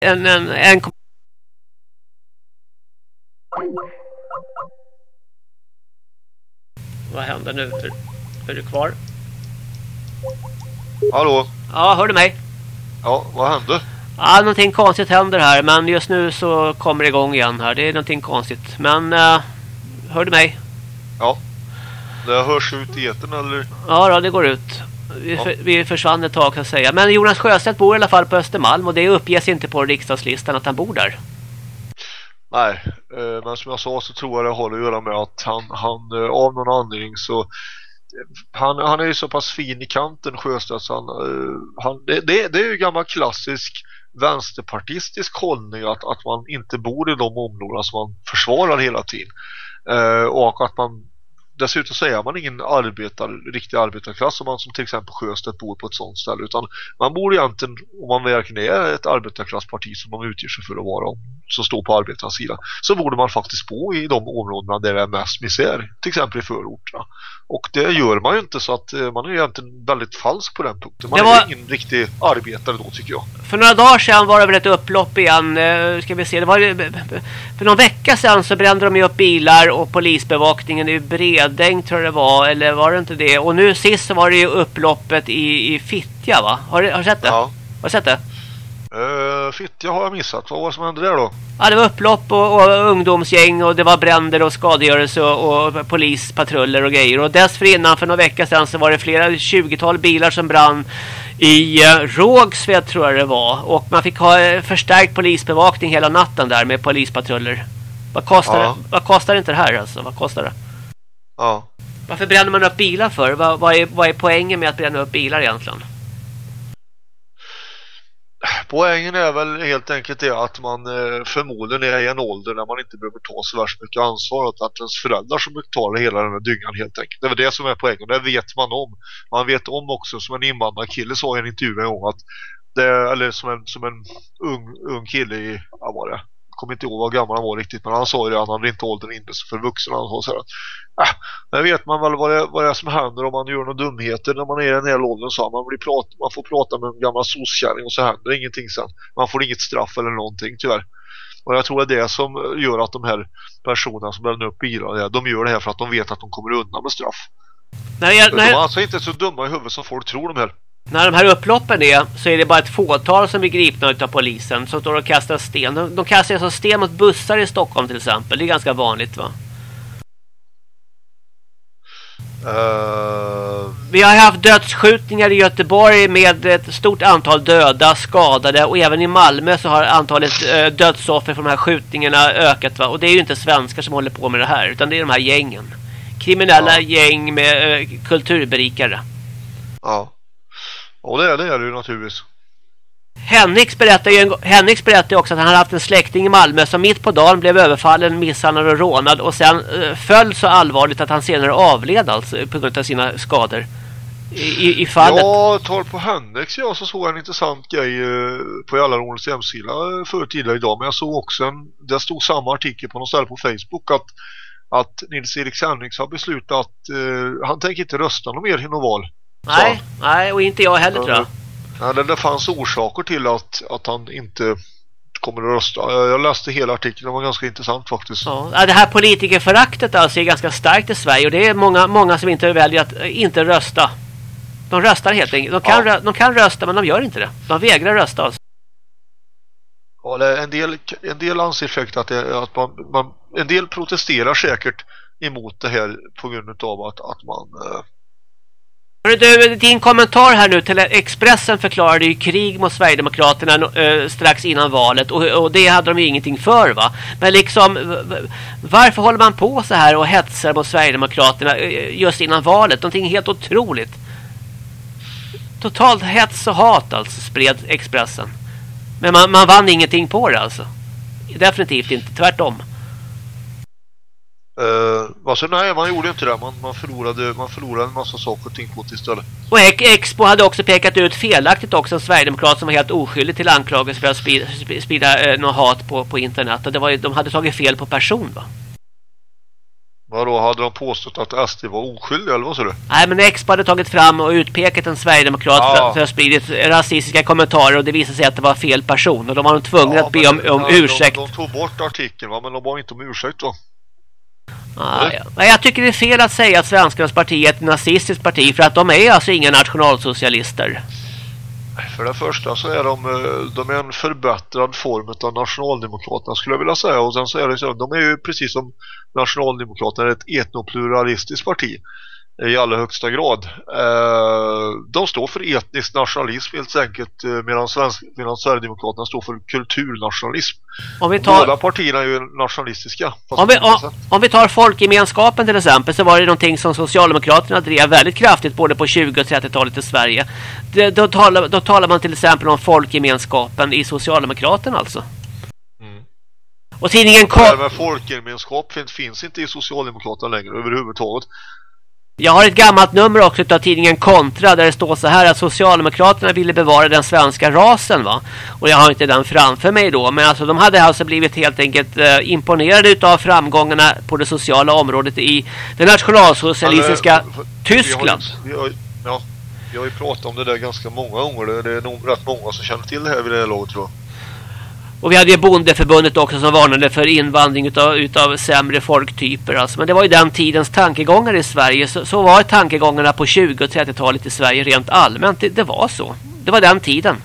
en, en, en Vad händer nu? Är, är du kvar? Hallå? Ja, hör du mig? Ja, vad hände? Ja, någonting konstigt händer här. Men just nu så kommer det igång igen här. Det är någonting konstigt. Men, uh, hör du mig? Ja. Det hörs ut i eten eller? Ja, då, det går ut. Vi, ja. för, vi försvann ett tag kan jag säga. Men Jonas Sjöstedt bor i alla fall på Östermalm. Och det uppges inte på riksdagslistan att han bor där. Nej, eh, men som jag sa så tror jag det har att göra med att han, han eh, av någon anledning så han, han är ju så pass fin i kanten Sjöstedt så han, eh, han, det, det, det är ju gammal klassisk vänsterpartistisk hållning att, att man inte bor i de områden som man försvarar hela tiden och att man dessutom så är man ingen arbetar, riktig arbetarklass om man som till exempel Sjöstedt bor på ett sånt ställe utan man bor egentligen om man verkligen är ett arbetarklassparti som man utger sig för att vara som står på arbetarnas sida så borde man faktiskt bo i de områdena där det är mest misär till exempel i förorterna och det gör man ju inte så att eh, man är egentligen väldigt falsk på den punkten. Man var... är ingen riktig arbetare då tycker jag. För några dagar sedan var det väl ett upplopp igen. Eh, ska vi se. Det var för någon vecka sedan så brände de ju upp bilar och polisbevakningen i Bredäng tror jag det var. Eller var det inte det? Och nu sist så var det ju upploppet i, i Fittja va? Har du, har du sett det? Ja. Har du sett det? Uh, Fittja har jag missat. Vad var det som hände där då? Ja, det var upplopp och, och ungdomsgäng och det var bränder och skadegörelse och, och polispatruller och grejer. Och dessförinnan för några veckor sedan så var det flera 20-tal bilar som brann i uh, Rågsved tror jag det var. Och man fick ha uh, förstärkt polisbevakning hela natten där med polispatruller. Vad kostar, ja. vad kostar inte det här alltså? Vad kostar det? Ja. Varför bränner man upp bilar för? Vad, vad, är, vad är poängen med att bränna upp bilar egentligen? Poängen är väl helt enkelt det att man eh, förmodligen är i en ålder när man inte behöver ta så värst mycket ansvar och att ens föräldrar som betalar hela den här dyngan helt enkelt. Det är väl det som är poängen, det vet man om. Man vet om också som en invandrarkille sa i en intervju en gång att det, eller som en, som en ung, ung kille i, vad var det, kommer inte ihåg vad gammal han var riktigt men han sa ju det att han hade inte åldern inne för vuxen han sa så här, äh, men vet man väl vad det, vad det är som händer om man gör några dumheter när man är i den här åldern så man, blir prat, man får prata med en gammal soskärring och så händer ingenting sen. Man får inget straff eller någonting tyvärr. Och jag tror det är det som gör att de här personerna som bränner upp bilar de gör det här för att de vet att de kommer undan med straff. Nej, jag, nej. De är alltså inte så dumma i huvudet som folk tror de här när de här upploppen är så är det bara ett fåtal som blir gripna av polisen som står och kastar sten. De, de kastar alltså sten mot bussar i Stockholm till exempel. Det är ganska vanligt va? Uh... Vi har haft dödsskjutningar i Göteborg med ett stort antal döda, skadade och även i Malmö så har antalet uh, dödsoffer från de här skjutningarna ökat va? Och det är ju inte svenskar som håller på med det här utan det är de här gängen. Kriminella ja. gäng med uh, kulturberikare. Ja. Och det, det är det ju naturligtvis. Henriks berättade, ju, Henriks berättade också att han hade haft en släkting i Malmö som mitt på dagen blev överfallen, misshandlad och rånad och sen uh, föll så allvarligt att han senare avled alltså på grund av sina skador. I, i fallet. Ja, tal på Henriks ja, så såg jag en intressant grej uh, på Jallarhornets hemsida uh, för tidigare idag. Men jag såg också en, det stod samma artikel på något ställe på Facebook att, att Nils-Erik Henriks har beslutat att uh, han tänker inte rösta någon mer i någon val. Nej, nej, och inte jag heller tror jag. Ja, det, det fanns orsaker till att, att han inte kommer att rösta. Jag läste hela artikeln, det var ganska intressant faktiskt. Ja, det här politikerföraktet alltså är ganska starkt i Sverige och det är många, många som inte väljer att inte rösta. De röstar helt enkelt. De kan, ja. de kan rösta men de gör inte det. De vägrar rösta alltså. Ja, en del, en del anser säkert att, det, att man, man, en del protesterar säkert emot det här på grund av att, att man Hörru du, din kommentar här nu till Expressen förklarade ju krig mot Sverigedemokraterna eh, strax innan valet och, och, det hade de ju ingenting för va. Men liksom varför håller man på så här och hetsar mot Sverigedemokraterna eh, just innan valet? Någonting helt otroligt. Totalt hets och hat alltså spred Expressen. Men man, man vann ingenting på det alltså. Definitivt inte, tvärtom. Uh, alltså nej, man gjorde inte det. Man, man, förlorade, man förlorade en massa saker och ting på det istället. Och Expo hade också pekat ut felaktigt också en Sverigedemokrat som var helt oskyldig till anklagelse för att sprida, sprida eh, något hat på, på internet. Och det var, de hade tagit fel på person va? Vadå, hade de påstått att SD var oskyldiga eller vad sa du? Nej, men Expo hade tagit fram och utpekat en Sverigedemokrat ja. för, att ha spridit rasistiska kommentarer och det visade sig att det var fel person och de var de tvungna ja, att be om, om ursäkt. De, de, tog bort artikeln va, men de var inte om ursäkt då. Ah, ja. Jag tycker det är fel att säga att Svenskarnas parti är ett nazistiskt parti för att de är alltså inga nationalsocialister. För det första så är de, eh, de är en förbättrad form av nationaldemokraterna skulle jag vilja säga. Och sen så är det så, de är ju precis som nationaldemokraterna ett etnopluralistiskt parti i allra högsta grad. Eh, de står för etnisk nationalism helt enkelt eh, medan, svensk, medan Sverigedemokraterna står för kulturnationalism. Om vi tar... Båda partierna är ju nationalistiska. Om vi, om, om vi tar folkgemenskapen till exempel så var det någonting som Socialdemokraterna drev väldigt kraftigt både på 20- och 30-talet i Sverige. Det, då, talar, då talar man till exempel om folkgemenskapen i Socialdemokraterna alltså. Mm. Och tidningen... Ko- det med folkgemenskap finns, finns inte i Socialdemokraterna längre överhuvudtaget. Jag har ett gammalt nummer också av tidningen Kontra där det står så här att Socialdemokraterna ville bevara den svenska rasen va. Och jag har inte den framför mig då. Men alltså de hade alltså blivit helt enkelt eh, imponerade utav framgångarna på det sociala området i det nationalsocialistiska Eller, Tyskland. Vi har, vi har, ja, vi har ju pratat om det där ganska många gånger. Det är nog rätt många som känner till det här vid det här laget tror jag. Och vi hade ju bondeförbundet också som varnade för invandring utav, utav sämre folktyper. Alltså. Men det var ju den tidens tankegångar i Sverige. Så, så var tankegångarna på 20- och 30-talet i Sverige rent allmänt. Det, det, var så. Det var den tiden.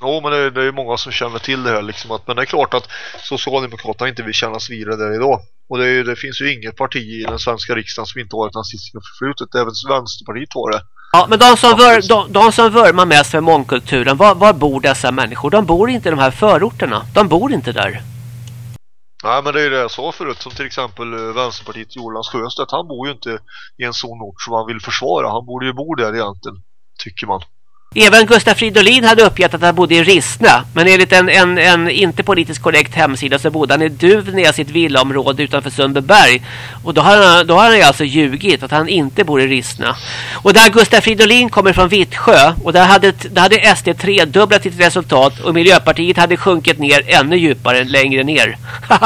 Ja, men det, det är många som känner till det här. Liksom att, men det är klart att Socialdemokraterna inte vill kännas vidare där idag. Och det, det, finns ju inget parti i den svenska riksdagen som inte har ett nazistiskt förflutet. Även Vänsterpartiet har det. Ja, men de som, vör, de, de som vurmar mest för mångkulturen, var, var bor dessa människor? De bor inte i de här förorterna. De bor inte där. Nej, men det är det jag sa förut. Som till exempel eh, Vänsterpartiet Jonas Sjöstedt. Han bor ju inte i en sån ort som han vill försvara. Han borde ju bo där egentligen, tycker man. Även Gustaf Fridolin hade uppgett att han bodde i Rissna. Men enligt en, en, en inte politiskt korrekt hemsida så bodde han i Duvnäs i ett villaområde utanför Sundbyberg. Och då har, han, då har han alltså ljugit att han inte bor i Rissna. Och där Gustaf Fridolin kommer från Vittsjö. Och där hade, där hade SD tredubblat sitt resultat. Och Miljöpartiet hade sjunkit ner ännu djupare, längre ner.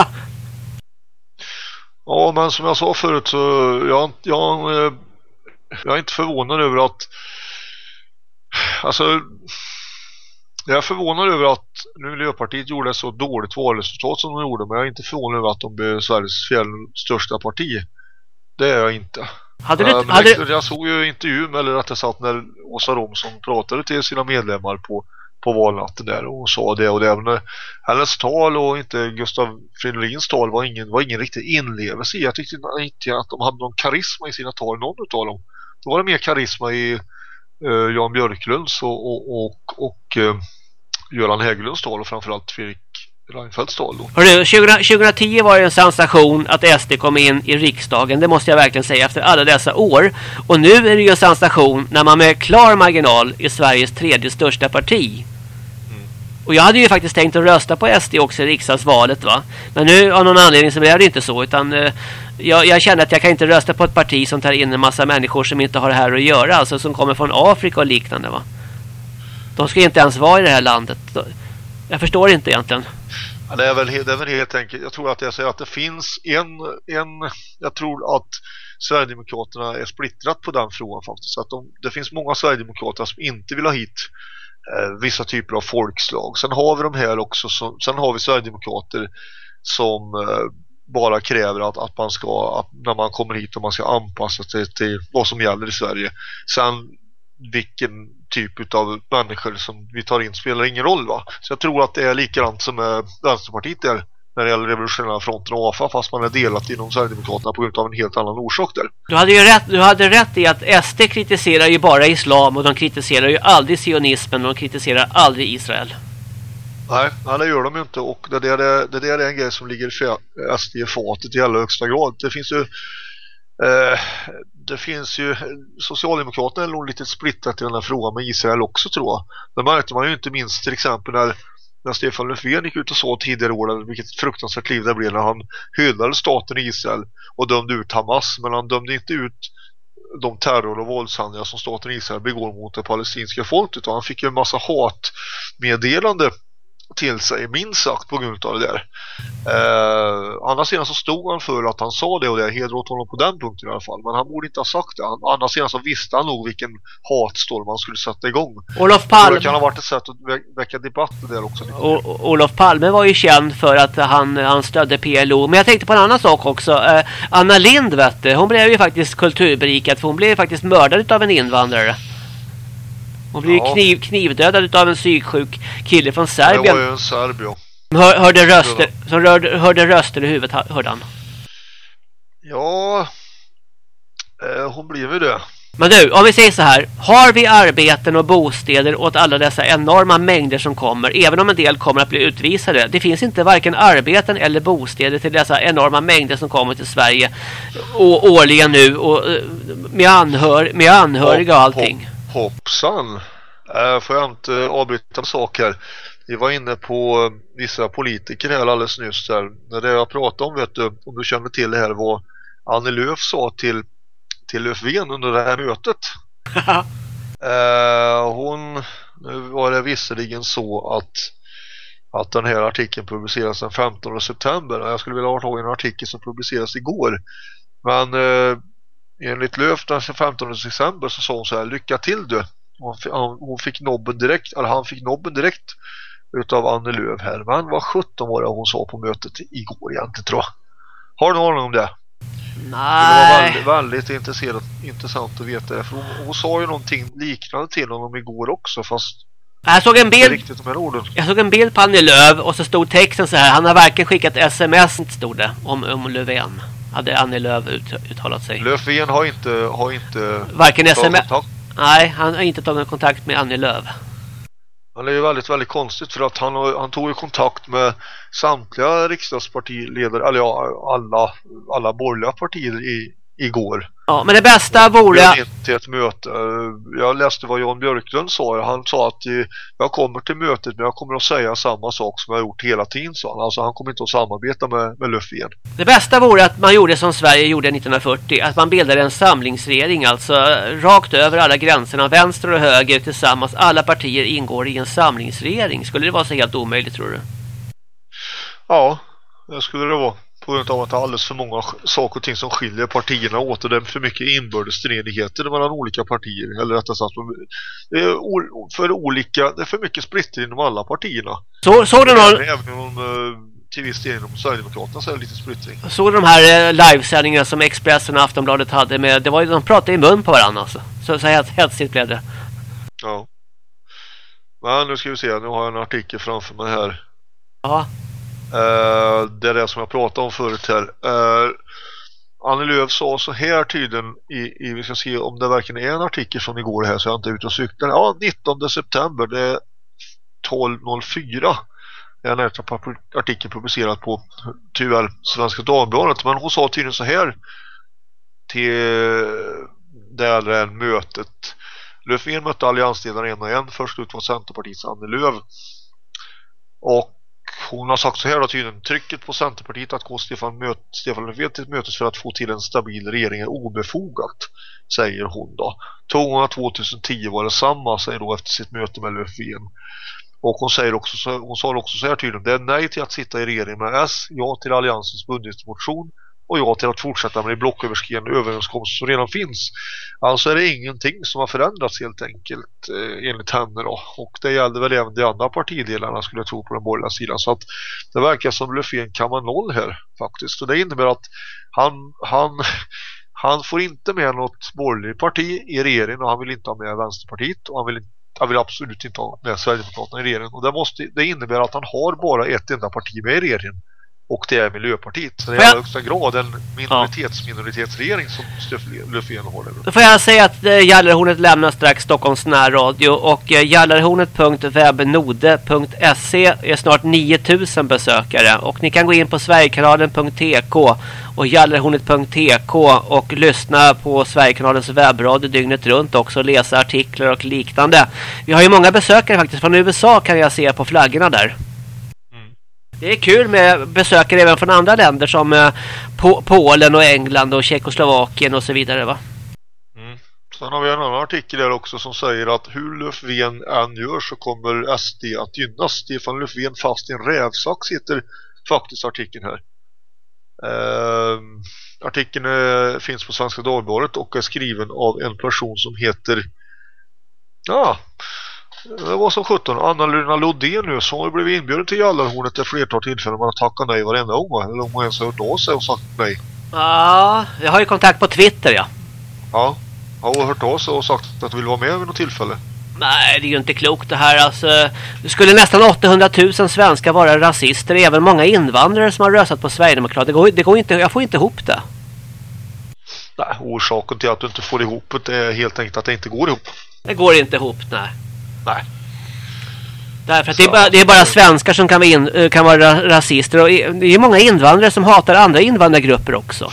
ja, men som jag sa förut så jag, jag, jag är inte förvånad över att alltså jag är förvånad över att nu Miljöpartiet gjorde så dåligt valresultat som de gjorde men jag är inte förvånad över att de blev Sveriges fjäll största parti. Det är jag inte. Hade du, uh, hade... jag, jag såg ju intervjun eller rättare sagt när Åsa Romson pratade till sina medlemmar på, på valnatten där och sa det och det. Men hennes tal och inte Gustav Fridolins tal var ingen, var ingen riktig inlevelse i. Jag tyckte inte att de hade någon karisma i sina tal, någon av dem. Då var det mer karisma i eh, Jan Björklunds och, och, och, och eh, Göran Hägglunds tal och framförallt Fredrik Reinfeldts tal då. Hörru, 2010 var det en sensation att SD kom in i riksdagen. Det måste jag verkligen säga efter alla dessa år. Och nu är det ju en sensation när man med klar marginal är Sveriges tredje största parti. Och jag hade ju faktiskt tänkt att rösta på SD också i riksdagsvalet va. Men nu av någon anledning så blev det inte så utan eh, jag, jag kände att jag kan inte rösta på ett parti som tar in en massa människor som inte har det här att göra. Alltså som kommer från Afrika och liknande va. De ska inte ens vara i det här landet. Jag förstår inte egentligen. Ja, det, är väl, det är väl helt enkelt. Jag tror att jag säger att det finns en, en jag tror att Sverigedemokraterna är splittrat på den frågan faktiskt. Att de, det finns många Sverigedemokrater som inte vill ha hit Eh, vissa typer av folkslag. Sen har vi de här också, som, sen har vi Sverigedemokrater som eh, bara kräver att, att man ska, att när man kommer hit och man ska anpassa sig till vad som gäller i Sverige. Sen vilken typ av människor som vi tar in spelar ingen roll va. Så jag tror att det är likadant som med Vänsterpartiet där när det gäller revolutionära fronten och AFA fast man är delat inom Sverigedemokraterna på grund av en helt annan orsak där. Du hade ju rätt, du hade rätt i att SD kritiserar ju bara islam och de kritiserar ju aldrig sionismen och de kritiserar aldrig Israel. Nej, nej, det gör de ju inte och det där, det, det där är en grej som ligger SD i fatet i allra högsta grad. Det finns ju eh, det finns ju Socialdemokraterna är nog lite splittrat i den här frågan med Israel också tror jag. Det märkte man ju inte minst till exempel när när Stefan Löfven gick ut och sa tidigare år vilket fruktansvärt liv det blev när han hyllade staten Israel och dömde ut Hamas men han dömde inte ut de terror- och våldshandlingar som staten Israel begår mot det palestinska folket. Utan han fick ju en massa hatmeddelande till sig minst sagt på grund av det där. Eh, andra sidan så stod han för att han sa det och det hedrar åt honom på den punkten i alla fall. Men han borde inte ha sagt det. Han, andra sidan så visste han nog vilken hatstorm han skulle sätta igång. Olof Palme... Det kan ha varit ett sätt att vä väcka debatt där också. O Olof Palme var ju känd för att han, han stödde PLO. Men jag tänkte på en annan sak också. Eh, Anna Lind vet du, hon blev ju faktiskt kulturberikad för hon blev faktiskt mördad av en invandrare. Hon blev ja. kniv, knivdödad av en psyksjuk kille från Serbien. Det var ju en serb, ja. Hör, hörde röster, som rörde, hörde röster i huvudet, hörde han. Ja, eh, hon blev ju det. Men du, om vi säger så här. Har vi arbeten och bostäder åt alla dessa enorma mängder som kommer, även om en del kommer att bli utvisade. Det finns inte varken arbeten eller bostäder till dessa enorma mängder som kommer till Sverige och årligen nu och eh, med, anhör, med anhöriga och allting. Hopp, hoppsan. Äh, får jag inte avbryta en sak här? Vi var inne på eh, vissa politiker här alldeles nyss. När det jag pratade om, vet du, om du känner till det här, vad Annie Lööf sa till, till Löfven under det här mötet. eh, hon, nu var det visserligen så att att den här artikeln publiceras den 15 september. Jag skulle vilja ha tagit en artikel som publiceras igår. Men eh, enligt Löf den 15 december så sa hon så här, lycka till du. Hon fick nobben direkt, eller han fick nobben direkt utav Anne Lööf här. Men vad 17 var det hon sa på mötet igår egentligen tror jag. Har du någon aning om det? Nej. Det var väldigt, väldigt intressant, intressant att veta det. För hon, hon sa ju någonting liknande till honom igår också fast jag såg en bild Jag såg en bild på Annie Lööf och så stod texten så här. Han har varken skickat sms stod det om, om Löfven. Hade Annie Lööf ut, uttalat sig. Löfven har inte har inte varken sms. Nej, han har inte tagit kontakt med Annie Lööf. Han är ju väldigt, väldigt konstigt för att han, han tog ju kontakt med samtliga riksdagspartiledare, eller ja, alla, alla borgerliga partier i, igår. Ja, men det bästa vore... till ett möte. Jag läste vad Jan Björklund sa. Han sa att jag kommer till mötet men jag kommer att säga samma sak som jag gjort hela tiden. Sa han. Alltså han kommer inte att samarbeta med, med Löfven. Det bästa vore att man gjorde som Sverige gjorde 1940. Att man bildade en samlingsregering. Alltså rakt över alla gränserna. Vänster och höger tillsammans. Alla partier ingår i en samlingsregering. Skulle det vara så helt omöjligt tror du? Ja, det skulle det vara på grund av att det är alldeles för många saker och ting som skiljer partierna åt och det är för mycket inbördes stridigheter mellan olika partier eller rättare sagt för olika det är för mycket splitter inom alla partierna. Så såg du någon även om eh, till viss del inom Sverigedemokraterna så är det lite splittring. Såg de här eh, livesändningarna som Expressen och Aftonbladet hade med det var ju de pratade i mun på varandra alltså. Så så helt hetsigt blev det. Ja. Men nu ska vi se, nu har jag en artikel framför mig här. Ja. Uh, det är det som jag pratade om förut här. Uh, Annie Lööf sa så här tydligen i, i, vi ska se om det verkligen är en artikel från igår här så jag är inte ute och cyklar. Ja, 19 september, det är 12.04. Det är en artikel publicerad på tyvärr Svenska Dagbladet. Men hon sa tydligen så här till det här mötet. Löfven mötte alliansledaren en och en. Först ut var Centerpartiets Annie Lööf. Och hon har sagt så här då tydligen trycket på Centerpartiet att gå Stefan, möt, Stefan Löfven till mötes för att få till en stabil regering är obefogat säger hon då. Tonerna 2010 var det samma säger då efter sitt möte med Löfven. Och hon säger också hon sa också så här tydligen det är nej till att sitta i regering med S, ja till alliansens budgetmotion och ja till att fortsätta med de blocköverskridande överenskommelser som redan finns. Alltså är det ingenting som har förändrats helt enkelt eh, enligt henne då. Och det gällde väl även de andra partidelarna skulle jag tro på den borgerliga sidan. Så att det verkar som Löfven kan vara noll här faktiskt. Och det innebär att han, han, han får inte med något borgerligt parti i regeringen och han vill inte ha med Vänsterpartiet och han vill han vill absolut inte ha med Sverigedemokraterna i regeringen. Och det, måste, det innebär att han har bara ett enda parti med i regeringen och det är Miljöpartiet. Så det är i högsta grad en minoritets-minoritetsregering som Löfven håller. Då får jag säga att eh, Gallerhornet lämnar strax Stockholms närradio och eh, gallerhornet.webnode.se är snart 9000 besökare och ni kan gå in på sverigekanalen.tk och gallerhornet.tk och lyssna på Sverigekanalens webbradio dygnet runt också läsa artiklar och liknande. Vi har ju många besökare faktiskt från USA kan jag se på flaggorna där. Det är kul med besökare även från andra länder som eh, Polen och England och Tjeckoslovakien och så vidare va? Mm, Sen har vi en annan artikel där också som säger att hur Löfven än gör så kommer SD att gynnas. Stefan Löfven fast i en rävsax heter faktiskt artikeln här. Ehm, artikeln är, finns på Svenska Dagbladet och är skriven av en person som heter ja, det var som 17 Anna-Lena Lodén nu som har blivit inbjuden till Jallarhornet ett flertal tillfällen man har tackat nej varenda gång eller om hon ens har hört av sig och sagt nej. Ja, jag har ju kontakt på Twitter ja. Ja, har hon hört av sig och sagt att du vill vara med vid något tillfälle? Nej, det är ju inte klokt det här. Alltså, det skulle nästan 800 000 svenskar vara rasister. Även många invandrare som har röstat på Sverigedemokraterna. Det går, det går inte, jag får inte ihop det. Nej, orsaken till att du inte får ihop det är helt enkelt att det inte går ihop. Det går inte ihop, nej. Nej. Därför att det är, bara, det är, bara, svenskar som kan vara, in, eh, kan vara rasister. Och det är många invandrare som hatar andra invandrargrupper också.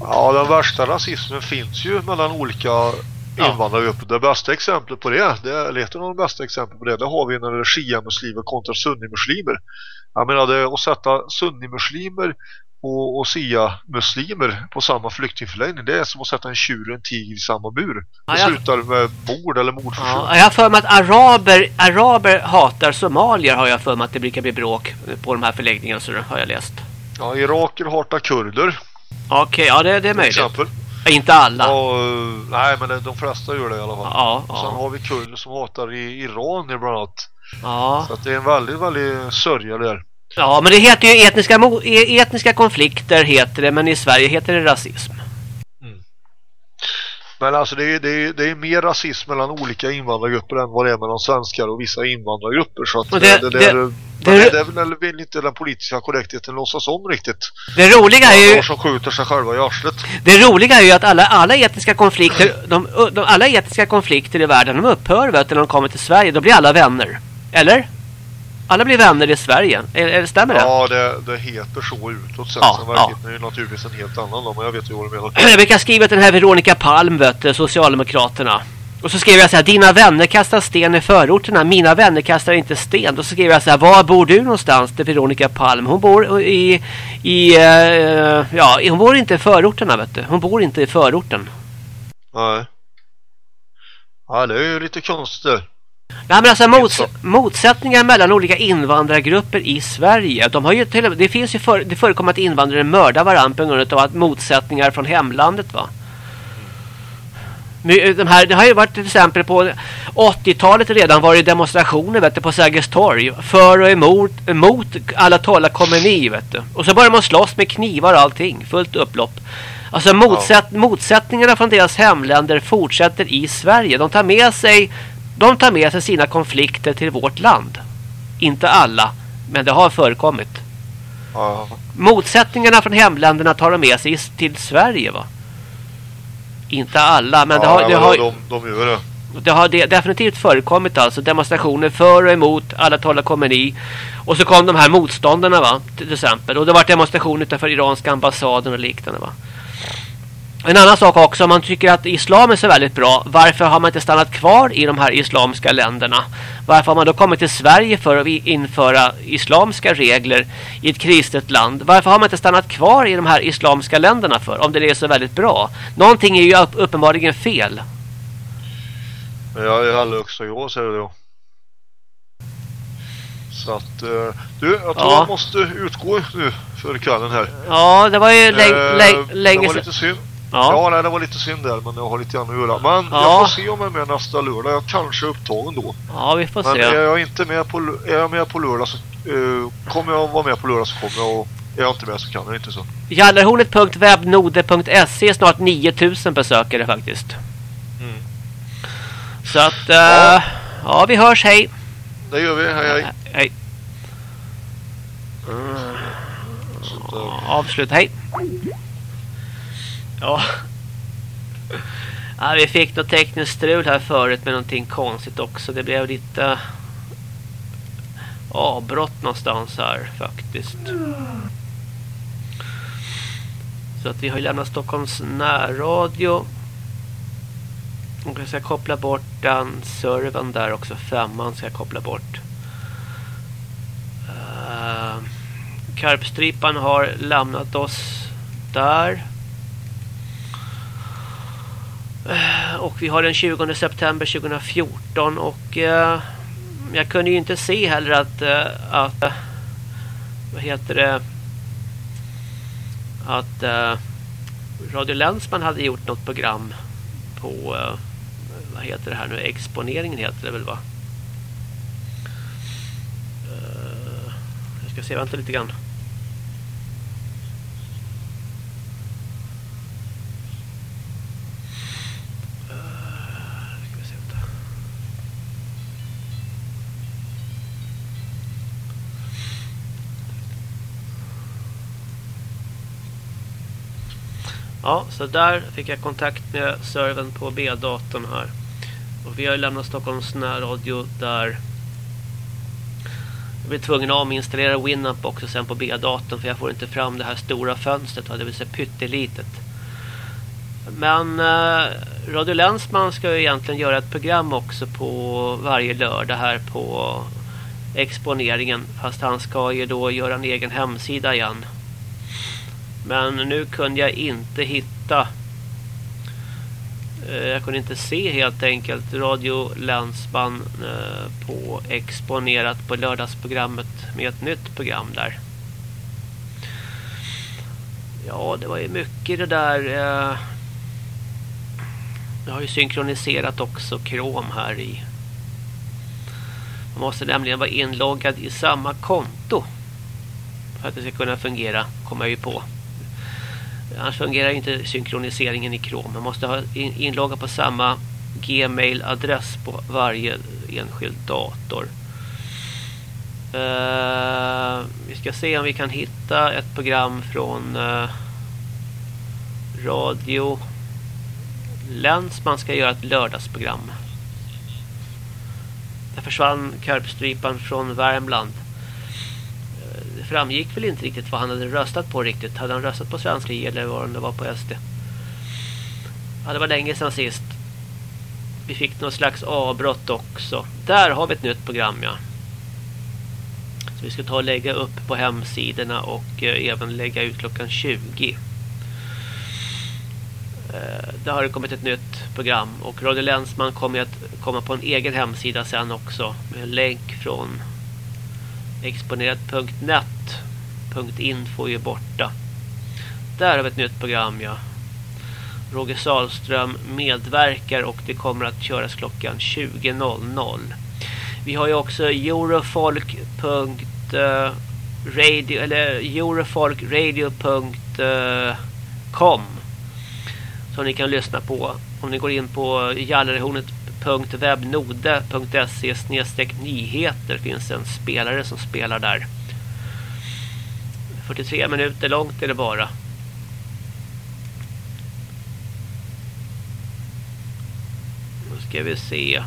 Ja, den värsta rasismen finns ju mellan olika invandrargrupper. Det bästa exemplet på det, det är ett av de bästa exemplen på det, det har vi när det är shia-muslimer kontra sunni-muslimer. Jag menar, det att sätta sunni-muslimer och, och sia-muslimer på samma flyktingförläggning det är som att sätta en tjur och en tiger i samma bur. Det ja, jag... slutar med mord eller mordförsök. Ja, jag har för mig att araber, araber hatar somalier har jag för mig att det brukar bli bråk på de här förläggningarna så har jag läst. Ja, iraker hatar kurder. Okej, okay, ja det, det är möjligt. Exempel. Inte alla. Och, nej, men de flesta gör det i alla fall. Ja, ja. Sen har vi kurder som hatar i Iran bland annat. Ja. Så det är en väldigt, väldigt sörja där. Ja, men det heter ju etniska, e- etniska konflikter heter det, men i Sverige heter det rasism. Mm. Men alltså det är, det, är, det är mer rasism mellan olika invandrargrupper än vad det är mellan svenskar och vissa invandrargrupper. Så att det, det, det, det, det, det, det vill inte den politiska korrektheten låtsas om riktigt. Det roliga är ju... som skjuter sig själva i arslet. Det roliga är ju att alla, alla etniska konflikter de, de, alla etniska konflikter i världen de upphör vet, när de kommer till Sverige. Då blir alla vänner. Eller? Alla blir vänner i Sverige. Är, stämmer det? Ja, det, det heter så utåt sen. Ja, sen verkligheten ja. är ju naturligtvis en helt annan då, men jag vet ju vad du menar. Jag brukar skriva till den här Veronica Palm, vet Socialdemokraterna. Och så skrev jag så här, dina vänner kastar sten i förorterna, mina vänner kastar inte sten. Och så skrev jag så här, var bor du någonstans? Det är Veronica Palm. Hon bor i, i uh, ja, hon bor inte i förorterna, vet du. Hon bor inte i förorten. Nej. Ja, det är ju lite konstigt. Nej, men alltså mots motsättningar mellan olika invandrargrupper i Sverige. De har ju till, det finns ju för, det förekommer att invandrare mördar varandra på grund av att motsättningar från hemlandet va. De här, det har ju varit till exempel på 80-talet redan varit demonstrationer vet du, på Sergels torg för och emot, emot alla tala kommunier vet du. Och så börjar man slåss med knivar och allting, fullt upplopp. Alltså motsätt, motsättningarna från deras hemländer fortsätter i Sverige. De tar med sig de tar med sig sina konflikter till vårt land. Inte alla, men det har förekommit. Ja. Motsättningarna från hemländerna tar de med sig till Sverige va? Inte alla, men ja, det har... Det har de, de gör det. Det har definitivt förekommit alltså demonstrationer för och emot alla talar kommuni. Och så kom de här motståndarna va, till exempel. Och det var demonstrationer utanför iranska ambassaden och liknande va. En annan sak också, om man tycker att islam är så väldigt bra, varför har man inte stannat kvar i de här islamska länderna? Varför har man då kommit till Sverige för att införa islamska regler i ett kristet land? Varför har man inte stannat kvar i de här islamska länderna för, om det är så väldigt bra? Någonting är ju uppenbarligen fel. Men jag är allra högsta grad, säger du då. Så att, eh, du, jag tror ja. jag måste utgå nu för kvällen här. Ja, det var ju länge sedan. Det var lite synd. Ja, ja det var lite synd där, men jag har lite grann att göra. Men ja. jag får se om jag är med nästa lördag. Jag kanske är upptagen då. Ja, vi får men se. Men är jag inte med på, är jag med på lördag så uh, kommer jag vara med på lördag så kommer jag och är jag inte med så kan jag inte så. Jallarhornet.webnode.se snart 9000 besökare faktiskt. Mm. Så att, uh, ja. ja. vi hörs, hej. Det gör vi, hej hej. Hej. Mm. Avslut, hej. Ja. ja. Vi fick något tekniskt strul här förut med någonting konstigt också. Det blev lite eh, avbrott någonstans här faktiskt. Så att vi har lämnat Stockholms närradio. Och jag ska koppla bort den servern där också. Femman ska jag koppla bort. Eh, uh, Karpstripan har lämnat oss där. Eh, och vi har den 20 september 2014 och uh, jag kunde ju inte se heller att, uh, att uh, vad heter det att Radio Länsman hade gjort något program på vad heter det här nu exponeringen heter det väl va? Jag ska se vänta lite grann. Ja, så där fick jag kontakt med servern på B-datorn här. Och vi har lämnat Stockholms närradio där. Jag blir tvungen att ominstallera Winamp också sen på B-datorn för jag får inte fram det här stora fönstret. Det vill säga pyttelitet. Men eh, Radio Länsman ska ju egentligen göra ett program också på varje lördag här på exponeringen. Fast han ska ju då göra en egen hemsida igen. Men nu kunde jag inte hitta eh, jag kunde inte se helt enkelt Radio Länsman eh, på exponerat på lördagsprogrammet med ett nytt program där. Ja, det var ju mycket det där. Eh, jag har ju synkroniserat också Chrome här i. Man måste nämligen vara inloggad i samma konto för att det ska kunna fungera, kommer jag ju på. Annars fungerar inte synkroniseringen i Chrome. Man måste ha inloggat på samma Gmail-adress på varje enskild dator. Uh, vi ska se om vi kan hitta ett program från uh, Radio Länsman ska göra ett lördagsprogram. Där försvann Karpstrypan från Värmland framgick väl inte riktigt vad han hade röstat på riktigt. Hade han röstat på Svenska eller var det var på SD? Ja, det var länge sedan sist. Vi fick någon slags avbrott också. Där har vi ett nytt program, ja. Så vi ska ta och lägga upp på hemsidorna och eh, även lägga ut klockan 20. Eh, där har det kommit ett nytt program och Radio Länsman kommer att komma på en egen hemsida sen också med en länk från exponerat.net .info är borta. Där har vi ett nytt program ja. Roger Salström medverkar och det kommer att köras klockan 20.00. Vi har ju också eh, eurofolk.radio eller eurofolkradio.com eh, som ni kan lyssna på om ni går in på Gallerhornet www.webnode.se nyheter finns en spelare som spelar där. 43 minuter långt är det bara. Nu ska vi se.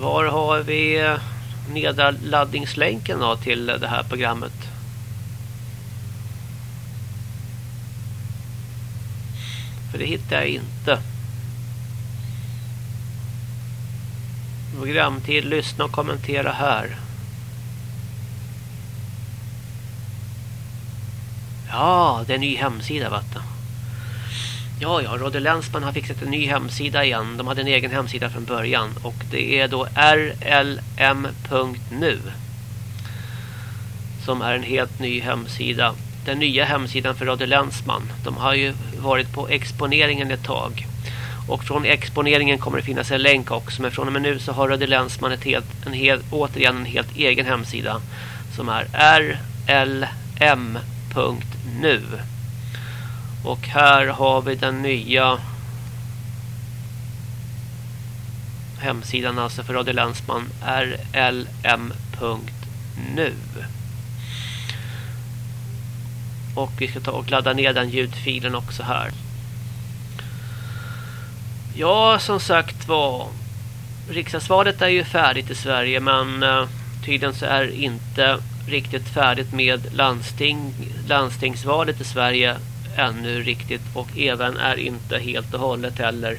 Var har vi nedladdningslänken då till det här programmet? För det hittar jag inte. Programtid, lyssna och kommentera här. Ja, det är en ny hemsida vatten. Ja, ja, Rodde Länsman har fixat en ny hemsida igen. De hade en egen hemsida från början. Och det är då rlm.nu. Som är en helt ny hemsida. Den nya hemsidan för Radio Länsman. De har ju varit på exponeringen ett tag. Och från exponeringen kommer det finnas en länk också. Men från och med nu så har Radio Länsman ett helt, en hel, återigen en helt egen hemsida. Som är rlm.nu. Och här har vi den nya hemsidan alltså för Radio Länsman rlm.nu. Och vi ska ta och ladda ner den ljudfilen också här. Ja, som sagt var. Riksdagsvalet är ju färdigt i Sverige men uh, tydligen så är inte riktigt färdigt med landsting, landstingsvalet i Sverige ännu riktigt och även är inte helt och hållet heller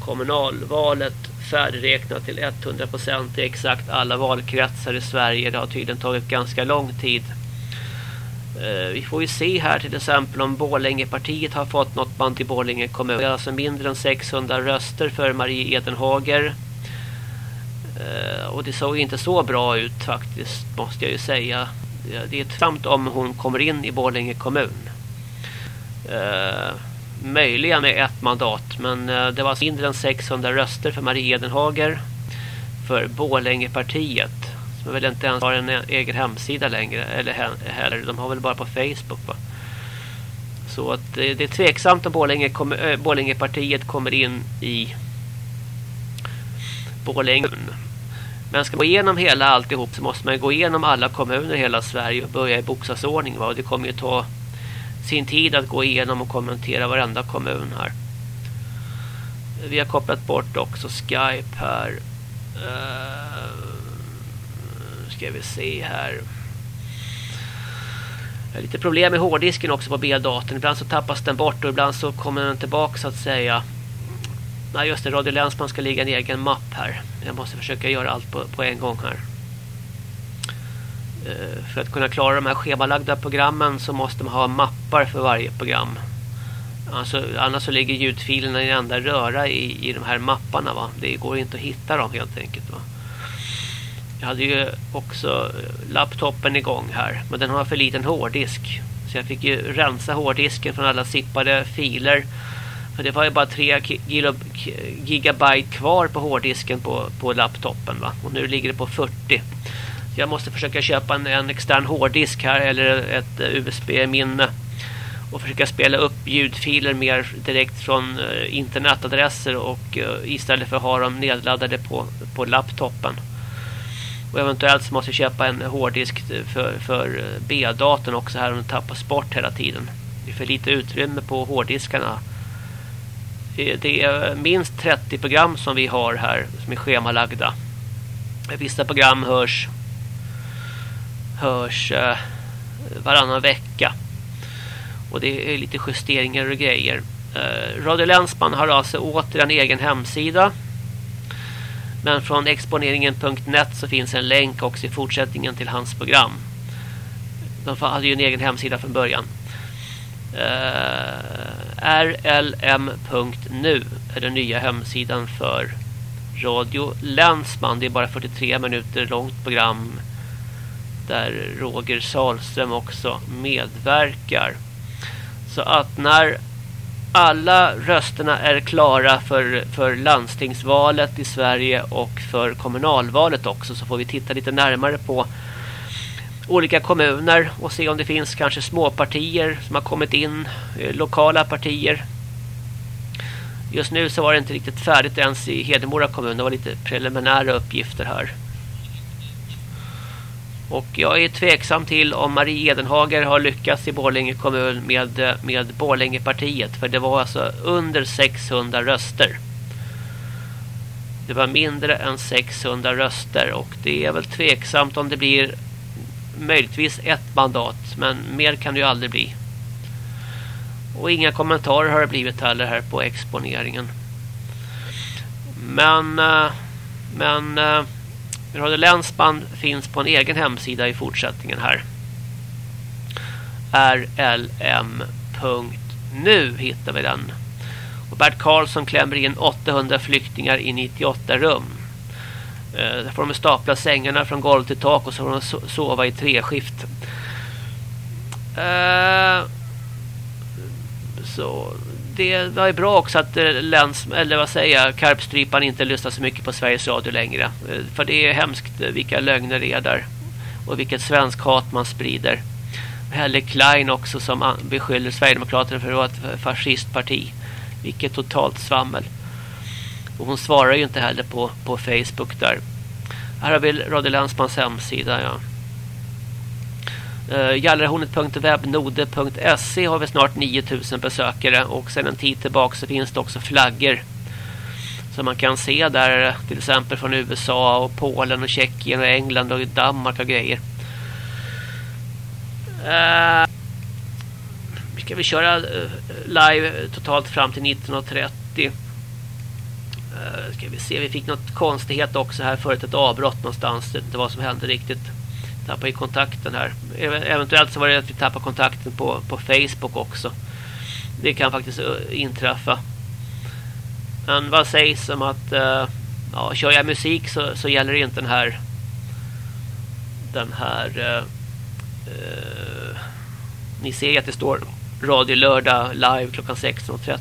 kommunalvalet färdigräknat till 100% i exakt alla valkretsar i Sverige. Det har tydligen tagit ganska lång tid Eh, vi får ju se här till exempel om Borlängepartiet har fått något band till Borlänge kommun. Det är alltså mindre än 600 röster för Marie Edenhager. Eh, och det såg inte så bra ut faktiskt måste jag ju säga. Det är tveksamt om hon kommer in i Borlänge kommun. Eh, möjligen med ett mandat men det var mindre än 600 röster för Marie Edenhager för Borlängepartiet som väl inte ens har en egen hemsida längre eller heller. De har väl bara på Facebook va? Så att det, är tveksamt om Borlänge, kom, äh, eh, Borlängepartiet kommer in i Borlänge. Men ska man gå igenom hela alltihop så måste man gå igenom alla kommuner i hela Sverige och börja i bokstavsordning. Va? Och det kommer ju ta sin tid att gå igenom och kommentera varenda kommun här. Vi har kopplat bort också Skype här. Uh, ska vi se här. Jag har lite problem med hårddisken också på B-datorn. Ibland så tappas den bort och ibland så kommer den tillbaka så att säga. Nej just det, Radio Länsman ska ligga en egen mapp här. Jag måste försöka göra allt på, på en gång här. Uh, för att kunna klara de här schemalagda programmen så måste man ha mappar för varje program. Alltså, annars så ligger ljudfilerna i en enda röra i, i de här mapparna. Va? Det går inte att hitta dem helt enkelt. Va? Jag hade ju också eh, laptopen igång här. Men den har för liten hårddisk. Så jag fick ju rensa hårddisken från alla sippade filer. För det var ju bara 3 gigabyte kvar på hårddisken på, på laptopen. Va? Och nu ligger det på 40. Så jag måste försöka köpa en, en extern hårddisk här. Eller ett eh, USB-minne. Och försöka spela upp ljudfiler mer direkt från eh, internetadresser. Och istället för att ha dem nedladdade på, på laptopen. Och eventuellt så måste jag köpa en hårddisk för, för eh, B-datorn också här. Och den tappas bort hela tiden. Det är för lite utrymme på hårddiskarna. Eh, det är minst 30 program som vi har här som är schemalagda. Eh, vissa program hörs hörs varannan vecka. Och det är lite justeringar och grejer. Radio Länsman har alltså åter en egen hemsida men från exponeringen.net så finns en länk också i fortsättningen till hans program. De hade ju en egen hemsida från början. Eh, uh, rlm.nu är den nya hemsidan för Radio Länsman. Det är bara 43 minuter långt program där Roger Salström också medverkar. Så att när alla rösterna är klara för, för landstingsvalet i Sverige och för kommunalvalet också så får vi titta lite närmare på olika kommuner och se om det finns kanske småpartier som har kommit in, eh, lokala partier. Just nu så var det inte riktigt färdigt ens i Hedemora kommun, det var lite preliminära uppgifter här. Och jag är tveksam till om Marie Edenhager har lyckats i Borlänge kommun med, med Borlängepartiet. För det var alltså under 600 röster. Det var mindre än 600 röster. Och det är väl tveksamt om det blir möjligtvis ett mandat. Men mer kan det ju aldrig bli. Och inga kommentarer har det blivit heller här på exponeringen. Men... Eh, men eh, Radio Länsband finns på en egen hemsida i fortsättningen här. rlm.nu hittar vi den. Och Bert Karlsson klämmer in 800 flyktingar i 98 rum. Eh, där får de stapla sängarna från golv till tak och så får de sova i treskift. Eh, så det var ju bra också att eh, Läns, eller vad säger jag, Karpstrypan inte lyssnar så mycket på Sveriges Radio längre. Eh, för det är hemskt eh, vilka lögner det är där. Och vilket svensk hat man sprider. Helle Klein också som beskyller Sverigedemokraterna för att vara ett fascistparti. Vilket totalt svammel. Och hon svarar ju inte heller på, på Facebook där. Här har vi Radio Länsmans hemsida, ja. Eh, uh, Gallerhornet.webnode.se har vi snart 9000 besökare och sedan en tid tillbaka så finns det också flaggor som man kan se där till exempel från USA och Polen och Tjeckien och England och Danmark och grejer. Uh, ska vi köra eh, live totalt fram till 19.30. Uh, ska vi se, vi fick något konstighet också här förut, ett avbrott någonstans. Det var vad som hände riktigt tappade ju kontakten här. Eventuellt så var det att vi tappade kontakten på, på Facebook också. Det kan faktiskt eh, inträffa. Men vad sägs om att uh, ja, kör jag musik så, så gäller inte den här den här uh, uh, ni ser att det står Radio Lördag live klockan 16.30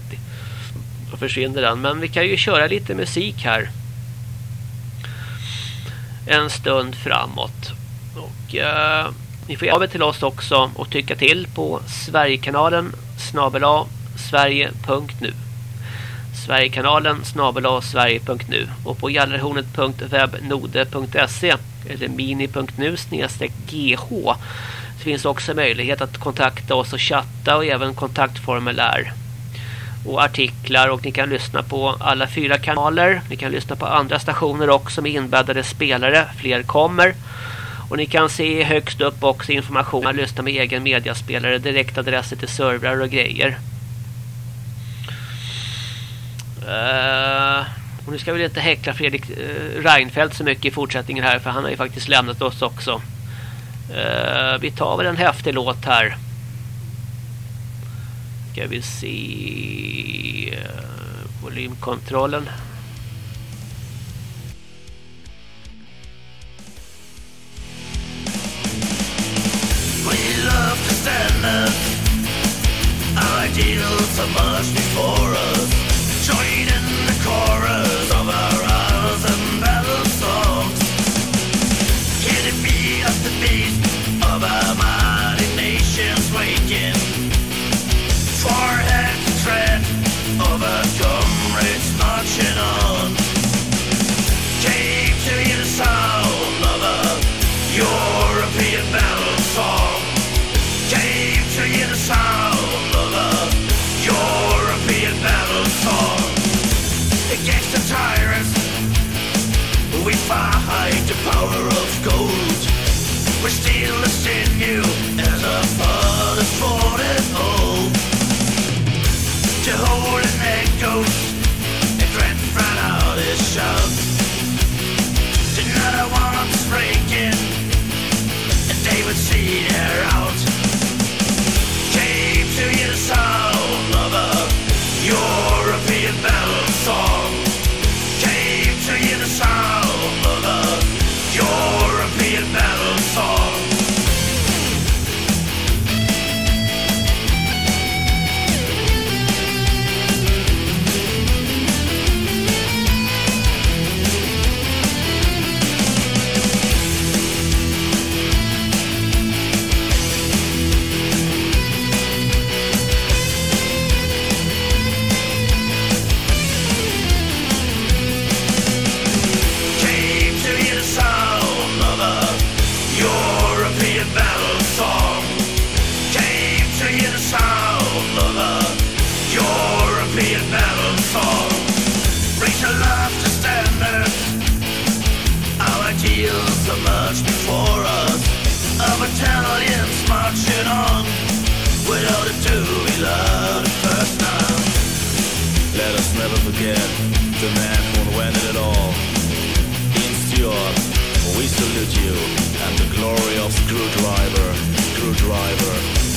då försvinner den. Men vi kan ju köra lite musik här en stund framåt. Eh, ni får av till oss också och tycka till på Sverigekanalen snabela sverige.nu Sverigekanalen snabela sverige.nu och på gallerhornet.webnode.se eller mini.nu snedstreck gh det finns också möjlighet att kontakta oss och chatta och även kontaktformulär och artiklar och ni kan lyssna på alla fyra kanaler. Ni kan lyssna på andra stationer också med inbäddade spelare. Fler kommer. Och ni kan se högst upp också information att lyssna med egen mediaspelare, direktadresser till servrar och grejer. Uh, och nu ska vi inte häckla Fredrik uh, Reinfeldt så mycket i fortsättningen här för han har ju faktiskt lämnat oss också. Uh, vi tar väl en häftig låt här ska vi se volymkontrollen. So much before us. Join in the chorus get. The man won't it all. Ian Stewart, we salute you. And the glory of Screwdriver, Screwdriver.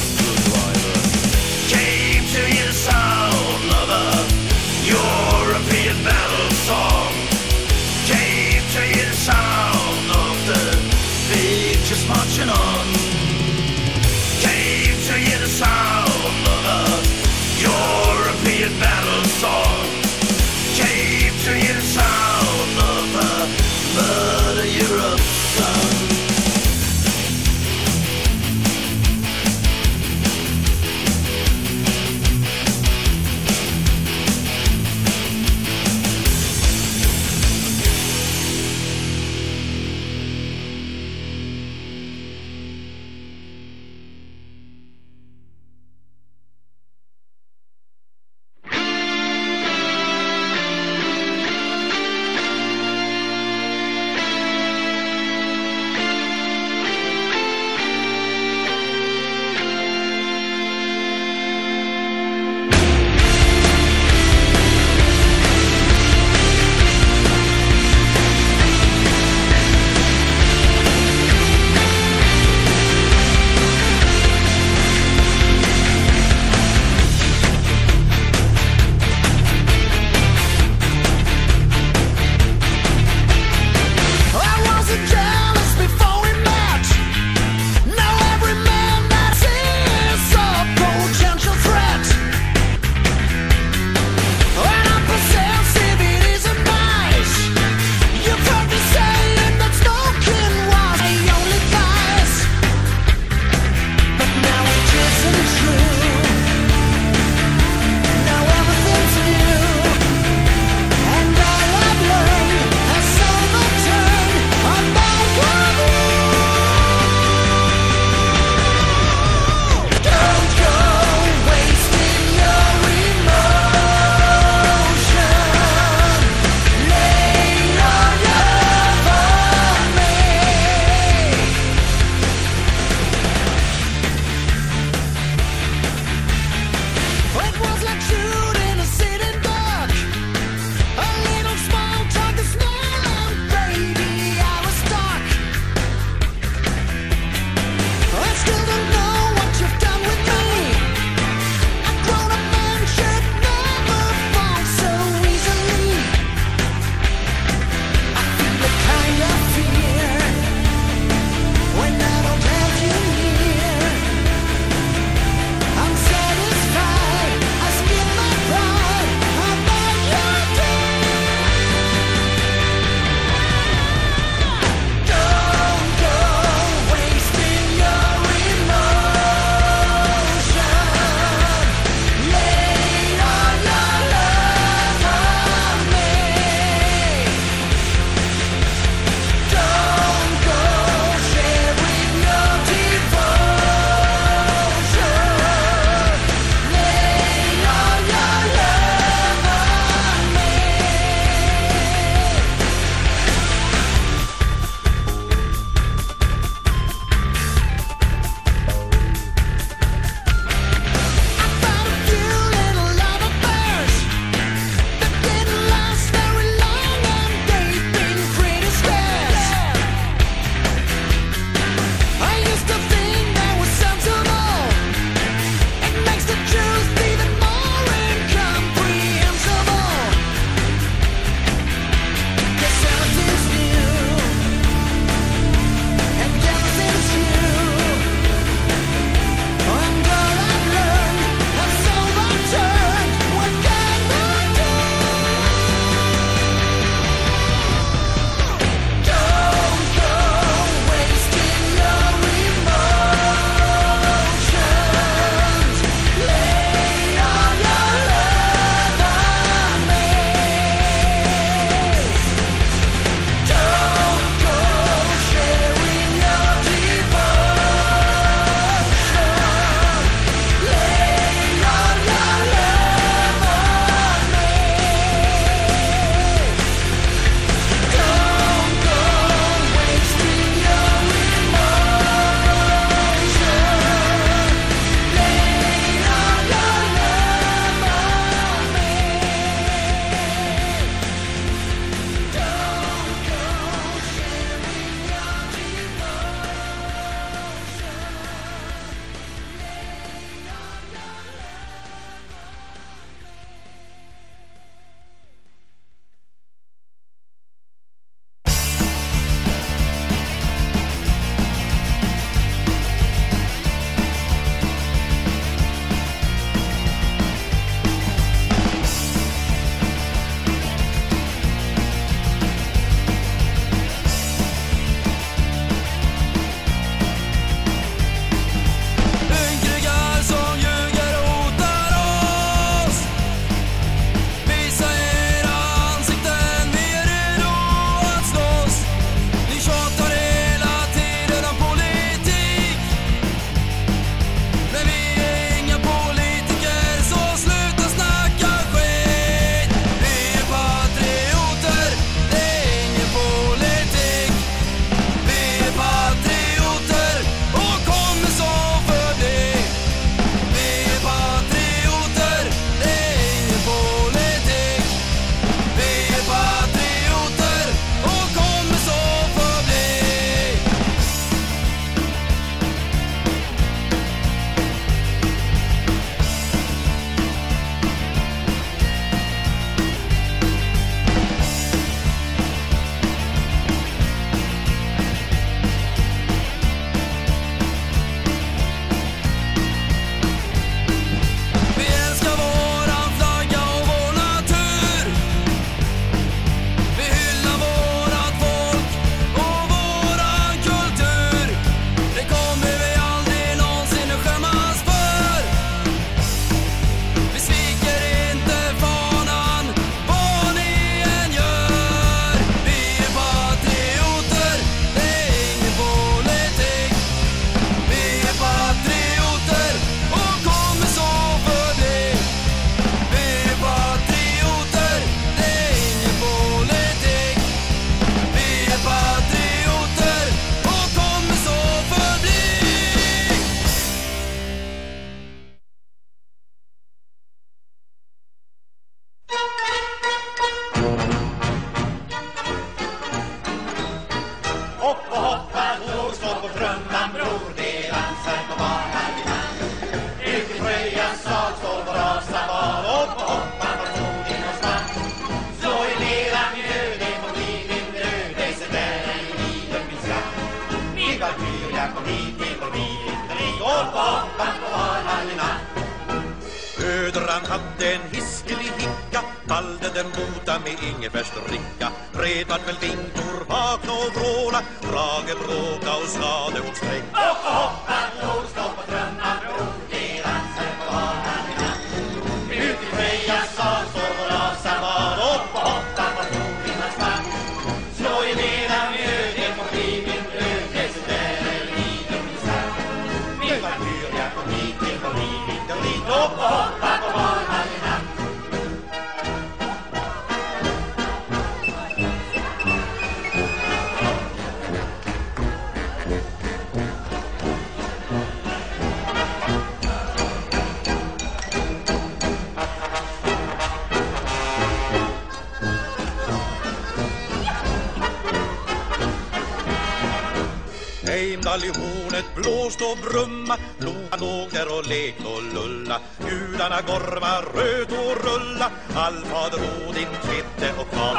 stå brumma. Loan åker och lek och lulla. Gudarna gormar röd och rulla. Allfader Odin, Tvitte och Karl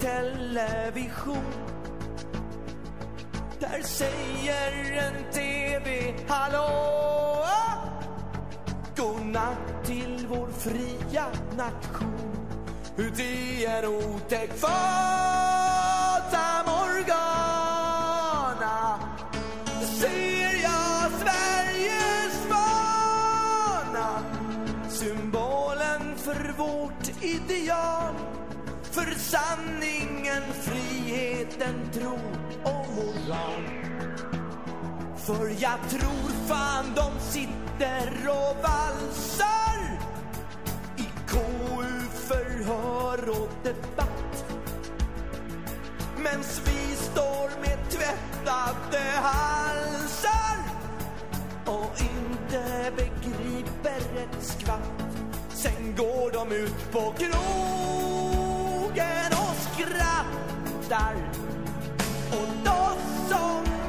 Television. Där säger en TV hallå! Godnatt till vår fria nation. Ut i en otäck fata morgana Ser jag Sveriges fana. Symbolen för vårt ideal. Sanningen, friheten, tro och moral. För jag tror fan de sitter och valsar i KU-förhör och debatt. Men vi står med tvättade halsar och inte begriper ett skvatt. Sen går de ut på krog skogen och skrattar åt oss som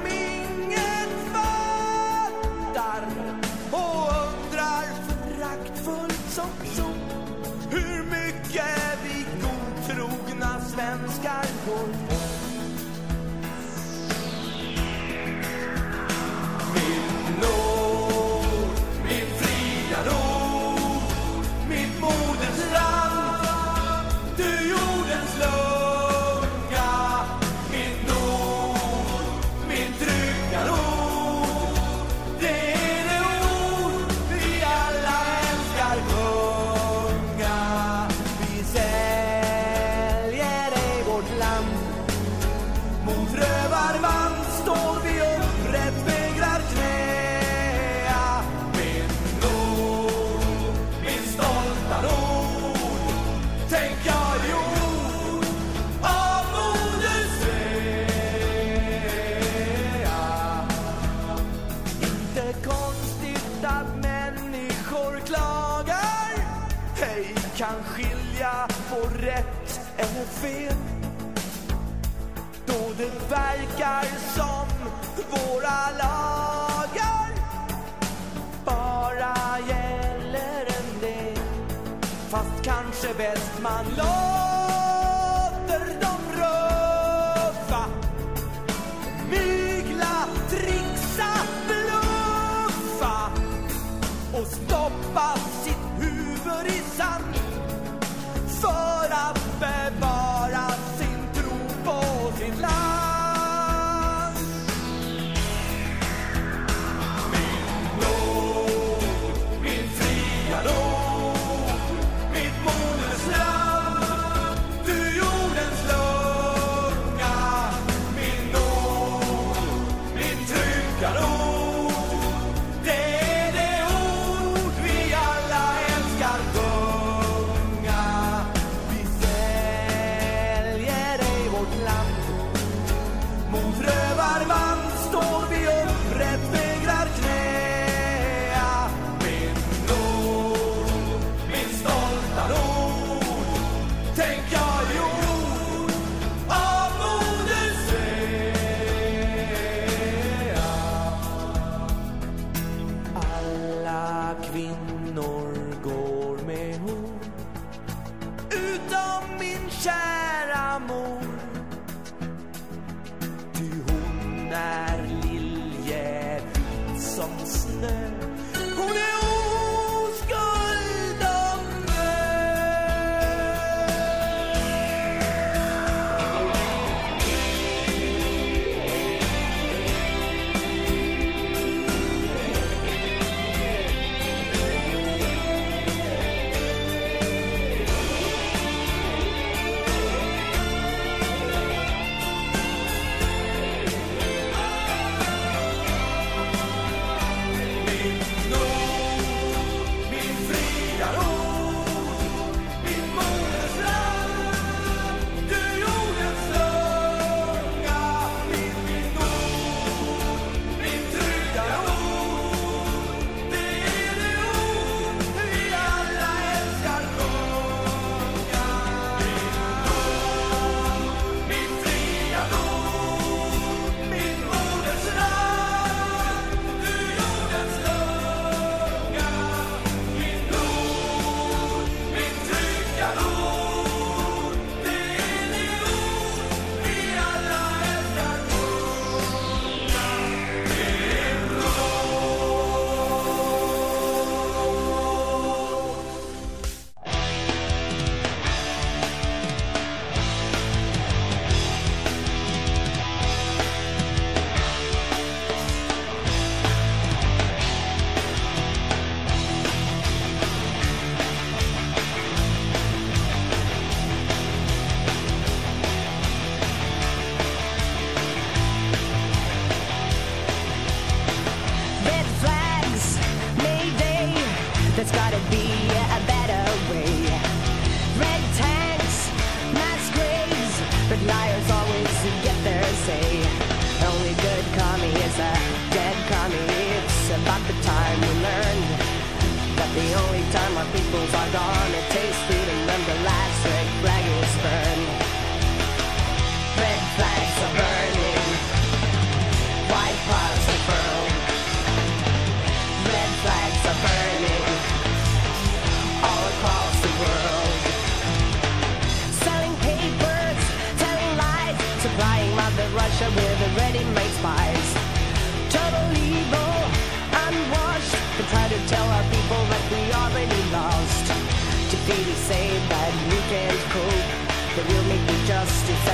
fel. Då det verkar som våra lagar bara gäller en del. Fast kanske bäst man lagar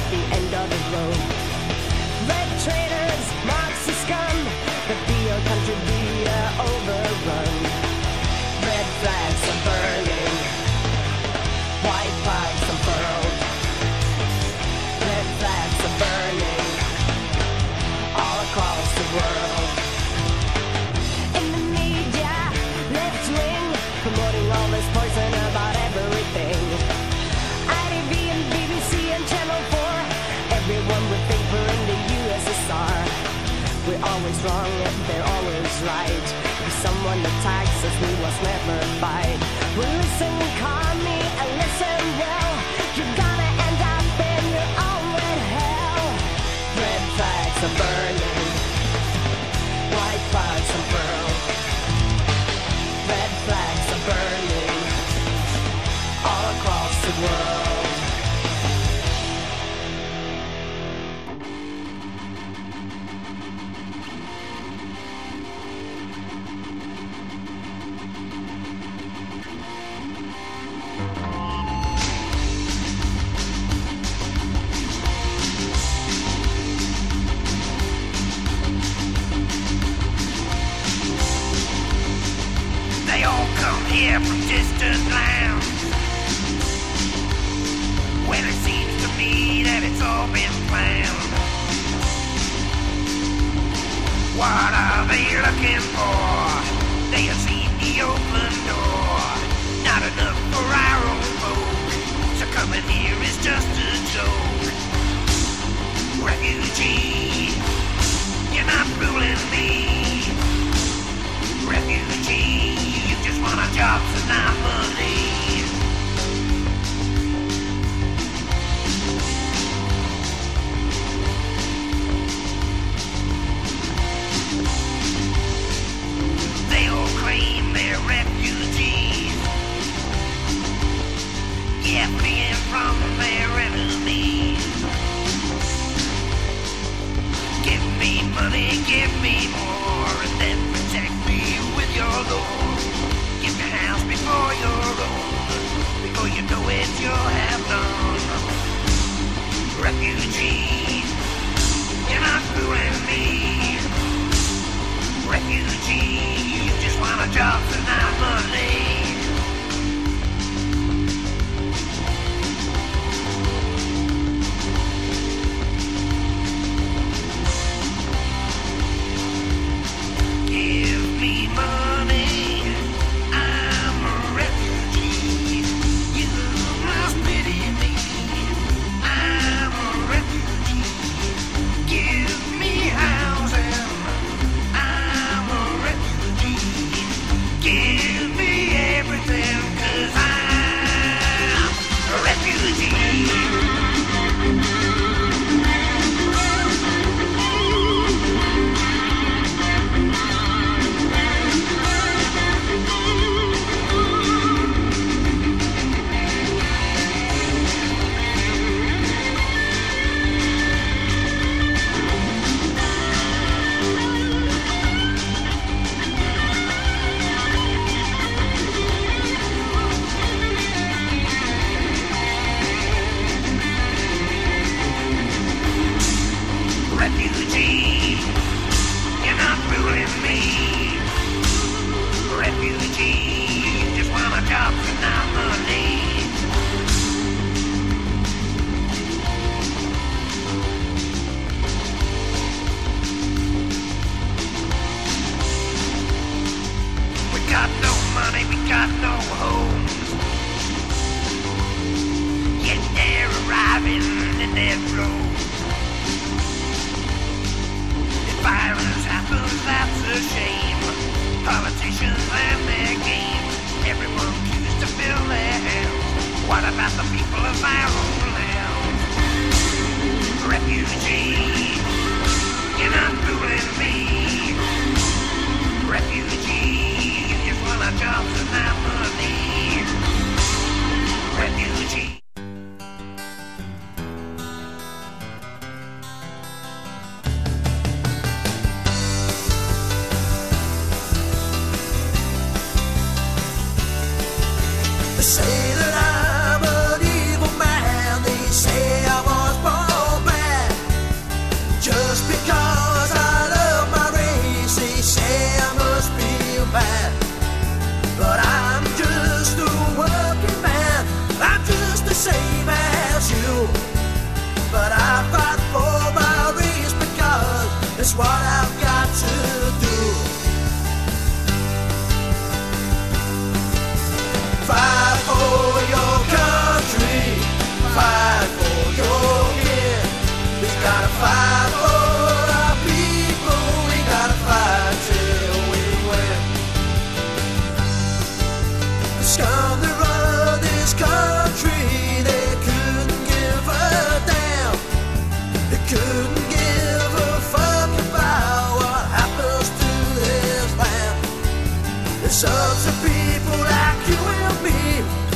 The and and the taxes we must never by. Well, listen, call me and listen well. You're gonna end up in your own red hell. Red flags are burning, white flags are burning. Red flags are burning all across the world.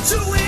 to it.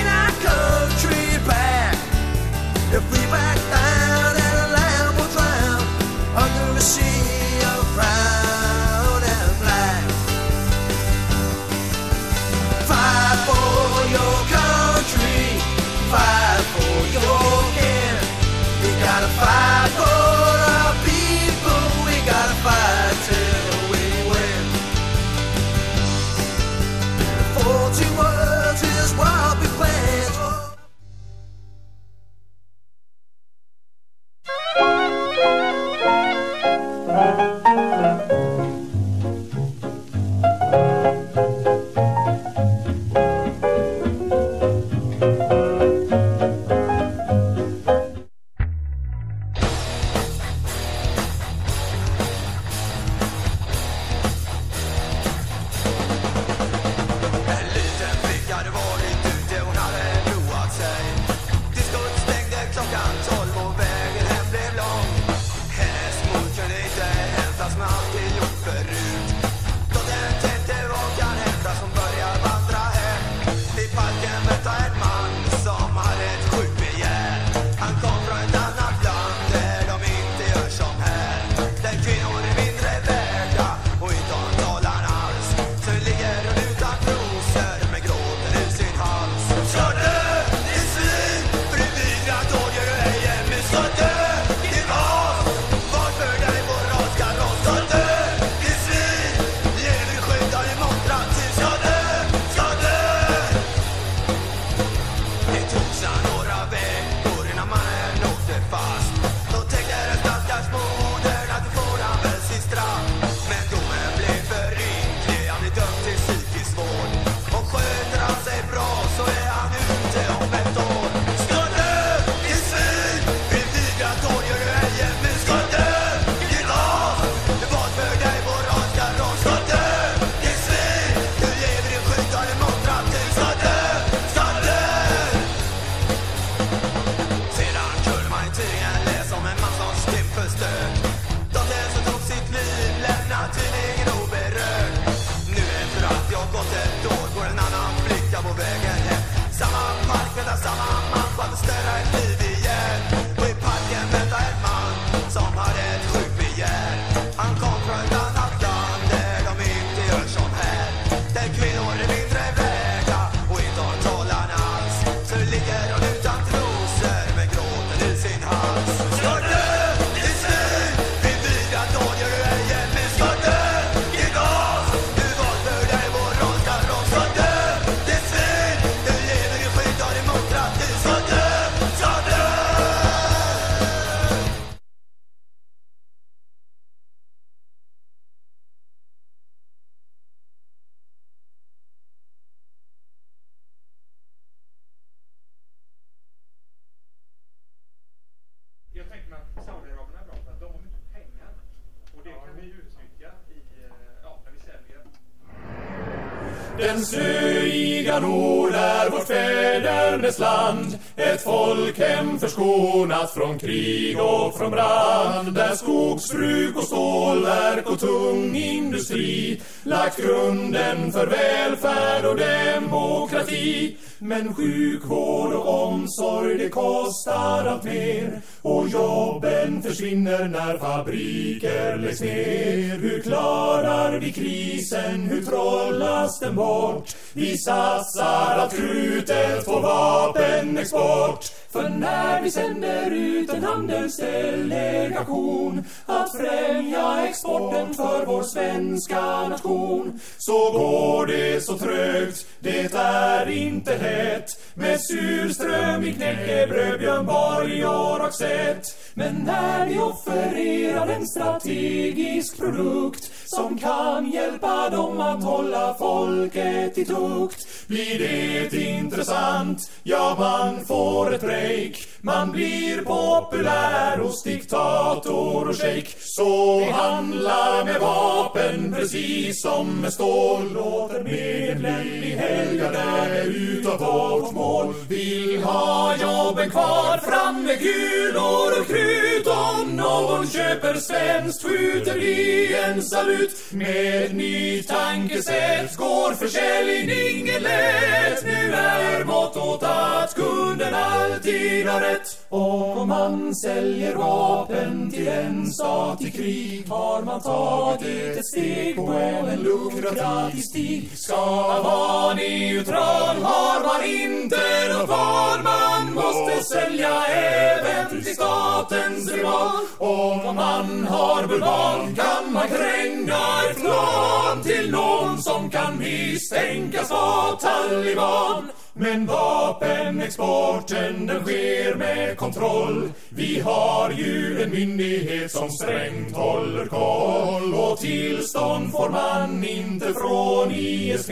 Skogsbruk och stålverk och tung industri. Lagt grunden för välfärd och demokrati. Men sjukvård och omsorg det kostar allt mer. Och jobben försvinner när fabriker läggs ner. Hur klarar vi krisen? Hur trollas den bort? Vi satsar allt krutet på vapenexport för när vi sänder ut en handelsdelegation Att främja exporten för vår svenska nation Så går det så trögt, det är inte hett. Med surström i knäckebröd, Björn Borg och Roxette Men när vi offererar en strategisk produkt Som kan hjälpa dem att hålla folket i tukt Blir det intressant, ja man får ett break. Man blir populär hos diktator och shejk. Så vi handlar med vapen precis som med stål. Låter medlem i helga utav vårt mål. Vill ha jobben kvar, fram med kulor och krut. Om någon köper svenskt skjuter vi en salut. Med ny tankesätt går försäljningen lätt Nu är mottot att kunden alltid har rätt. Och om man säljer vapen till en stat i krig Har man tagit ett steg på en lukrativ stig. Ska man vara neutral har man inte något val Man måste sälja även till statens rival. Om man har bulvan kan man kränga ett plan Till någon som kan misstänkas vara taliban men vapenexporten den sker med kontroll. Vi har ju en myndighet som strängt håller koll. Och tillstånd får man inte från ISP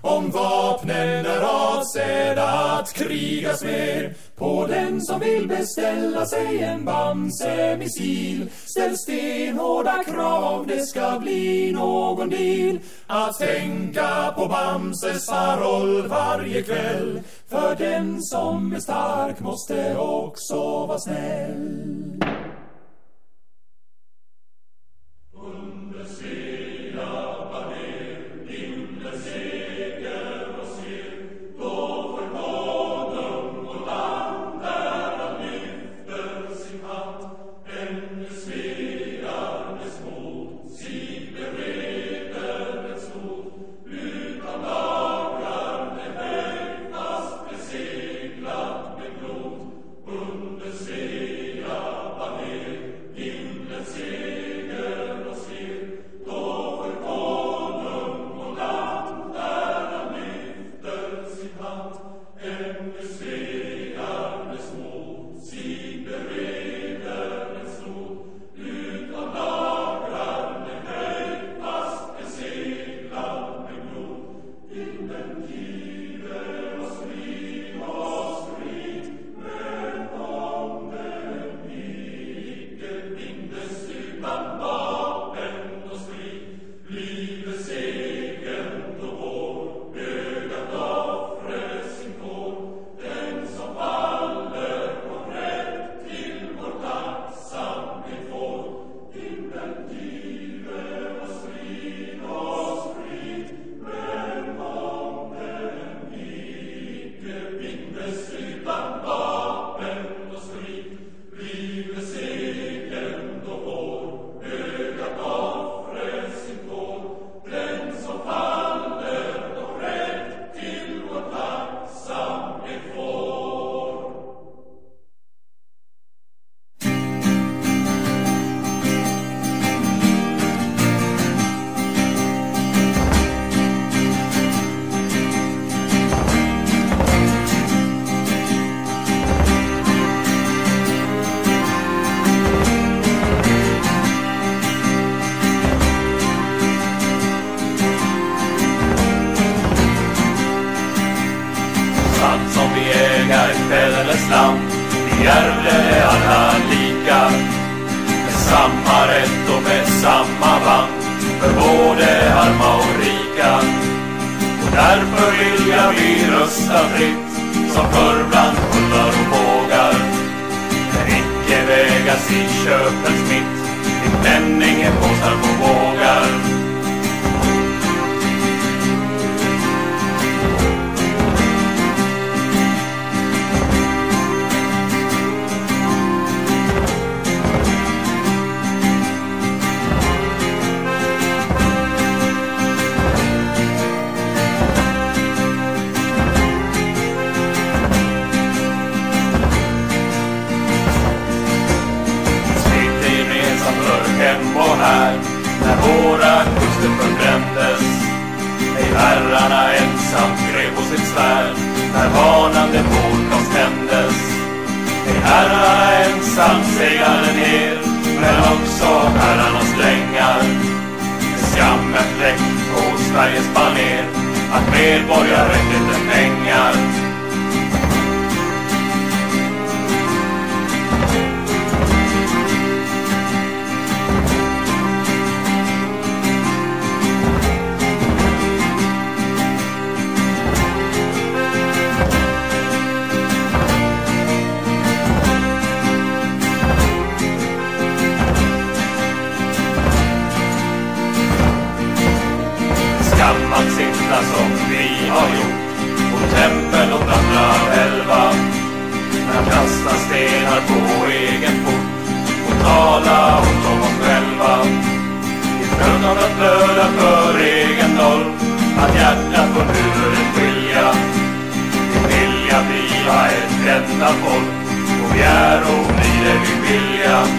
Om vapnen är avsedda att krigas med På den som vill beställa sig en Bamse-missil. Ställs stenhårda krav, det ska bli någon deal. Att tänka på Bamses paroll varje kväll. För den som är stark måste också vara snäll. sant Gustav rösta fritt som förr bland hundar och bågar. Men icke vägas i köpens mitt, din klänning är påsar på vågar. Här när våra kuster förbrändes. Ej herrarna ensamt grep på sitt svärd när varnande målglas tändes. Ej herrarna ensamt seglade ner men också herrarnas drängar. Skammen fläck på Sveriges baner att medborgarrätten pengar att som vi har gjort på tempel och andra elva. Men kasta stenar på egen fot och tala ont om oss själva. I fruktan att blöda för egen noll, att hjärtat från huvudet skilja. Vi vilja bliva ett enda folk och vi är och blir det vi vilja.